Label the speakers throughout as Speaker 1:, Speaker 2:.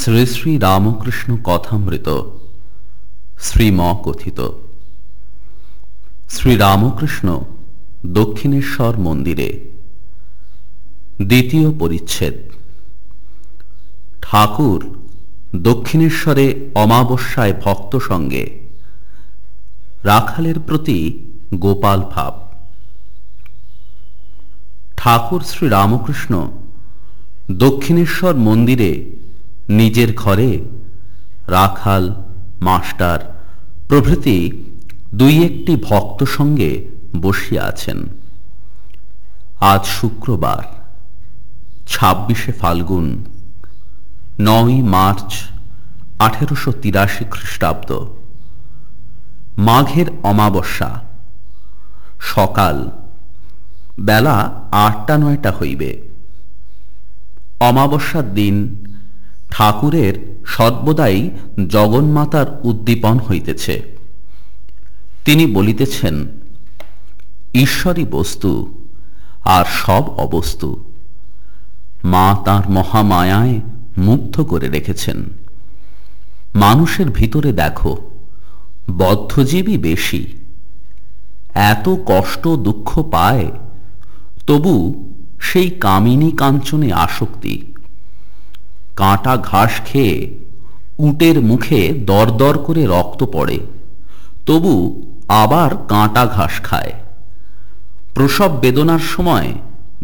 Speaker 1: শ্রী শ্রী রামকৃষ্ণ কথামৃত শ্রীম কথিত শ্রী রামকৃষ্ণ দক্ষিণেশ্বর মন্দিরে দ্বিতীয় পরিচ্ছেদ। ঠাকুর দক্ষিণেশ্বরে অমাবস্যায় ভক্ত সঙ্গে রাখালের প্রতি গোপাল ভাব। ঠাকুর শ্রী রামকৃষ্ণ দক্ষিণেশ্বর মন্দিরে নিজের ঘরে, রাখাল, মাস্টার প্রভৃতি দুই একটি ভক্ত সঙ্গে বসিয়া আছেন। আজ শুক্রবার, ছাব্বিশে ফাল্গুন, নয় মার্চ আঠেরোশো তিরাশি খ্রিস্টাব্দ। মাঘের অমাবস্যা, সকাল, বেলা আটটা নয়টা হইবে। অমাবস্যার দিন ঠাকুরের সর্বদাই জগন্মাতার উদ্দীপন হইতেছে। তিনি বলিতেছেন ঈশ্বরী বস্তু আর সব অবস্তু। মা তাঁর মহামায়ায় মুগ্ধ করে রেখেছেন। মানুষের ভিতরে দেখো বদ্ধজীবী বেশি। এত কষ্ট দুঃখ পায়, তবু সেই কামিনী কাঞ্চনে আসক্তি। কাঁটা ঘাস খেয়ে উটের মুখে দরদর করে রক্ত পড়ে। তবু আবার কাঁটা ঘাস খায়। প্রসব বেদনার সময়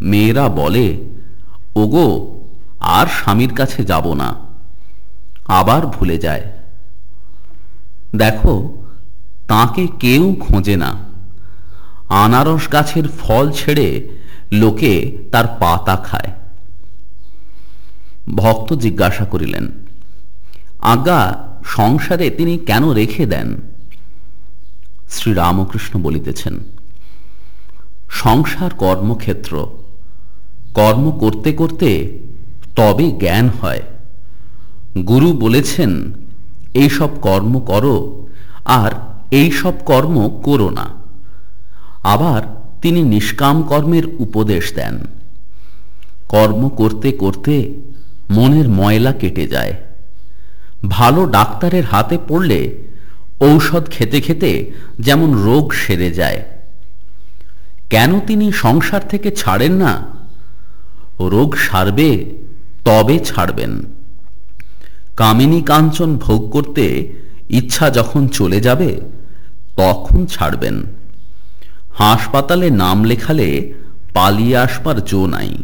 Speaker 1: মেয়েরা বলে, ওগো, আর স্বামীর কাছে যাব না। আবার ভুলে যায়। দেখো, তাকে কেউ খোঁজে না। আনারস গাছের ফল ছেড়ে লোকে তার পাতা খায়। ভক্ত জিজ্ঞাসা করিলেন আজ্ঞা সংসারে তিনি কেন রেখে দেন? শ্রীরামকৃষ্ণ বলিতেছেন, সংসার কর্মক্ষেত্র। কর্ম করতে করতে তবে জ্ঞান হয়। গুরু বলেছেন এই সব কর্ম করো, আর এই সব কর্ম করো না। আবার তিনি নিষ্কাম কর্মের উপদেশ দেন, কর্ম করতে করতে মনের ময়লা কেটে যায়। ভালো ডাক্তারের হাতে পড়লে ঔষধ খেতে খেতে যেমন রোগ সেরে যায়। কেন তিনি সংসার থেকে ছাড়েন না? রোগ সারবে, তবে ছাড়বেন। কামিনী কাঞ্চন ভোগ করতে ইচ্ছা যখন চলে যাবে, তখন ছাড়বেন। হাসপাতালে নাম লেখালে পালিয়ে আসবার জো নাই।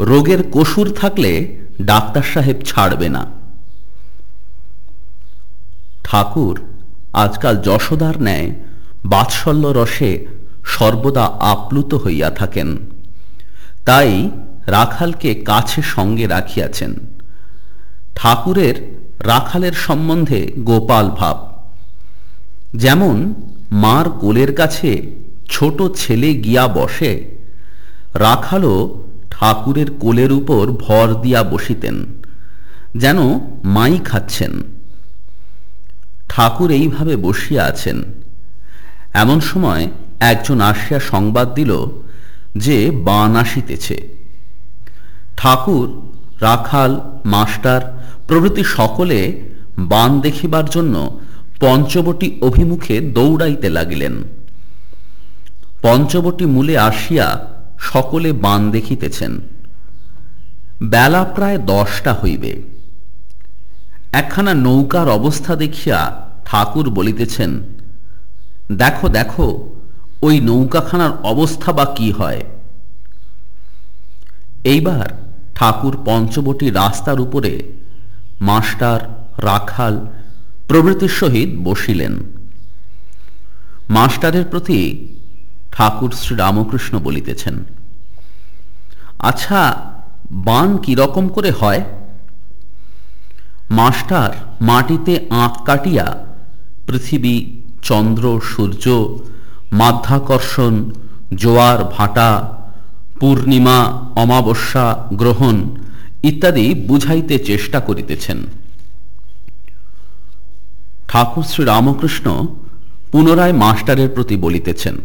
Speaker 1: রোগের কসুর থাকলে ডাক্তার সাহেব ছাড়বে না। ঠাকুর, আজকাল যশোদার ন্যায় বাৎসল্য রসে সর্বদা আপ্লুত হইয়া থাকেন। তাই রাখালকে কাছে সঙ্গে রাখিয়াছেন। ঠাকুরের রাখালের সম্বন্ধে গোপাল ভাব। যেমন মার কোলের কাছে ছোট ছেলে গিয়া বসে, রাখালও ঠাকুরের কোলের উপর ভর দিয়া বসিতেন, যেন মাই খাচ্ছেন। ঠাকুর এইভাবে বসিয়া আছেন। এমন সময় একজন আসিয়া সংবাদ দিল যে বান আসিতেছে। ঠাকুর, রাখাল, মাস্টার প্রভৃতি সকলে বান দেখিবার জন্য পঞ্চবটি অভিমুখে দৌড়াইতে লাগিলেন। পঞ্চবটি মূলে আসিয়া সকলে বান দেখিতেছেন। বেলা প্রায় দশটা হইবে। একখানা নৌকার অবস্থা দেখিয়া ঠাকুর বলিতেছেন, দেখো দেখো, ওই নৌকাখানার অবস্থা বা কি হয়? এইবার ঠাকুর পঞ্চবটি রাস্তার উপরে মাস্টার, রাখাল প্রভৃতির সহিত বসিলেন। মাস্টারের প্রতি ঠাকুর শ্রী রামকৃষ্ণ বলিতেছেন আচ্ছা বান কি রকম করে হয়? মাস্টার মাটিতে আঁক কাটিয়া পৃথিবী, চন্দ্র, সূর্য, মাধ্যাকর্ষণ, জোয়ার, ভাটা, পূর্ণিমা, অমাবস্যা গ্রহণ ইত্যাদি বুঝাইতে চেষ্টা করিতেছেন। ঠাকুর শ্রী রামকৃষ্ণ পুনরায় মাস্টারের প্রতি বলিতেছেন,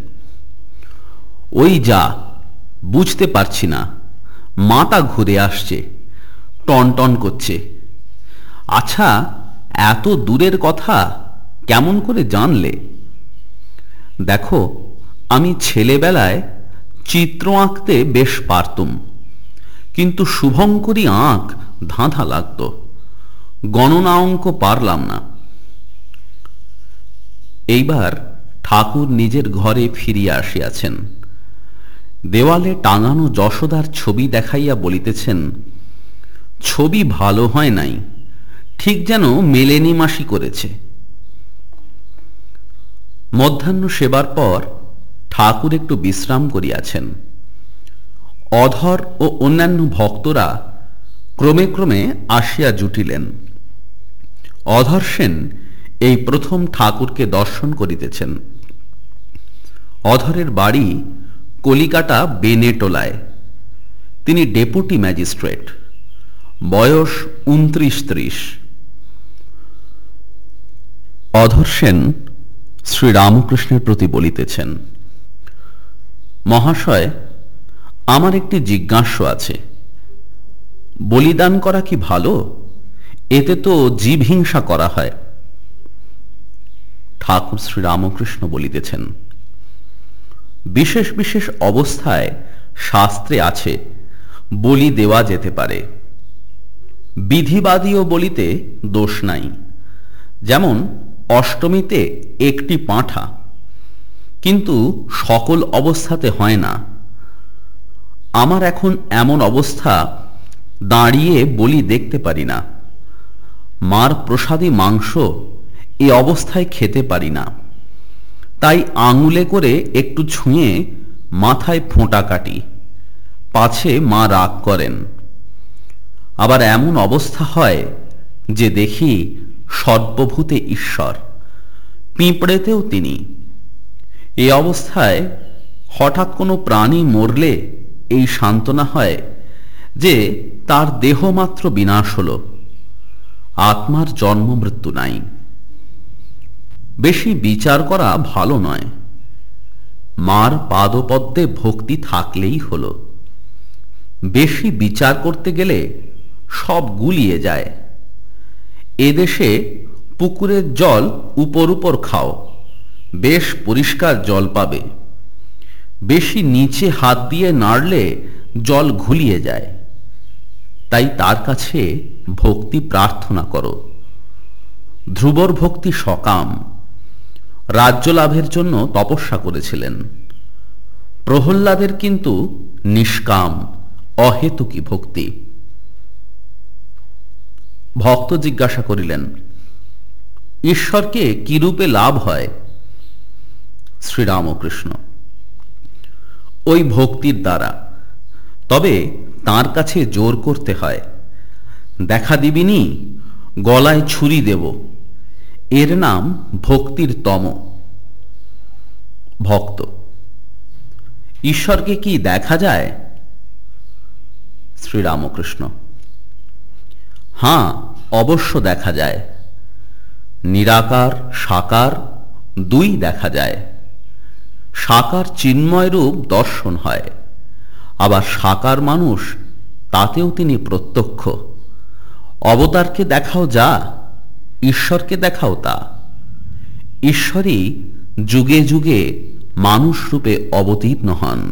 Speaker 1: ওই যা, বুঝতে পারছি না। মাথা ঘুরে আসছে, টন টন করছে। আচ্ছা এত দূরের কথা কেমন করে জানলে? দেখো, আমি ছেলেবেলায় চিত্র আঁকতে বেশ পারতুম, কিন্তু শুভঙ্করী আঁক ধাঁধা লাগত। গণনা অঙ্ক পারলাম না। এইবার ঠাকুর নিজের ঘরে ফিরিয়া আসিয়াছেন। দেওয়ালে টাঙানো যশোদার ছবি দেখাইয়া বলিতেছেন, ছবি ভালো হয় নাই, ঠিক যেন মেলেনি মাসি করেছে। মধ্যাহ্ন সেবার পর ঠাকুর একটু বিশ্রাম করিয়াছেন। অধর ও অন্যান্য ভক্তরা ক্রমে ক্রমে আসিয়া জুটিলেন। অধর সেন এই প্রথম ঠাকুরকে দর্শন করিতেছেন। অধরের বাড়ি কলিকাটা বেনেটোলায় তিনি ডেপুটি ম্যাজিস্ট্রেট। বয়স উনত্রিশ ত্রিশ। অধর সেন শ্রীরামকৃষ্ণের প্রতি বলিতেছেন, মহাশয়, আমার একটি জিজ্ঞাস্য আছে। বলিদান করা কি ভালো? এতে তো জীব হিংসা করা হয়। ঠাকুর শ্রীরামকৃষ্ণ বলিতেছেন বিশেষ বিশেষ অবস্থায় শাস্ত্রে আছে, বলি দেওয়া যেতে পারে। বিধিবাদীও বলিতে দোষ নাই। যেমন, অষ্টমীতে একটি পাঁঠা, কিন্তু সকল অবস্থাতে হয় না। আমার এখন এমন অবস্থা, দাঁড়িয়ে বলি দেখতে পারি না। মার প্রসাদী মাংস এ অবস্থায় খেতে পারি না। তাই আঙুলে করে একটু ছুঁয়ে মাথায় ফোঁটা কাটি। পাছে মা রাগ করেন। আবার এমন অবস্থা হয় যে দেখি সর্বভূতে ঈশ্বর, পিঁপড়েতেও তিনি। এই অবস্থায় হঠাৎ কোনো প্রাণী মরলে এই সান্ত্বনা হয় যে তার দেহ মাত্র বিনাশ হল, আত্মার জন্ম মৃত্যু নাই। বেশি বিচার করা ভালো নয়। মার পাদপদ্মে ভক্তি থাকলেই হল। বেশি বিচার করতে গেলে সব গুলিয়ে যায়। এদেশে পুকুরের জল উপর উপর খাও, বেশ পরিষ্কার জল পাবে। বেশি নিচে হাত দিয়ে নাড়লে জল ঘুলিয়ে যায়। তাই তার কাছে ভক্তি প্রার্থনা করো। ধ্রুবর ভক্তি সকাম। রাজ্য লাভের জন্য তপস্যা করেছিলেন। প্রহ্লাদের কিন্তু নিষ্কাম, অহেতুকী ভক্তি। ভক্ত জিজ্ঞাসা করিলেন, ঈশ্বরকে কিরূপে লাভ হয়? শ্রীরামকৃষ্ণ, ওই ভক্তির দ্বারা। তবে তার কাছে জোর করতে হয়। দেখা দিবিনি, গলায় ছুরি দেব। এর নাম ভক্তির তম। ভক্ত। ঈশ্বরকে কি দেখা যায়? শ্রীরামকৃষ্ণ। হ্যাঁ অবশ্য দেখা যায়। নিরাকার, সাকার, দুই দেখা যায়। সাকার চিন্ময় রূপ দর্শন হয়। আবার সাকার মানুষ, তাতেও তিনি প্রত্যক্ষ। অবতারকে দেখাও যা ঈশ্বরকে দেখাও তা। ঈশ্বরই যুগে যুগে মানুষ রূপে অবতীর্ণ হন।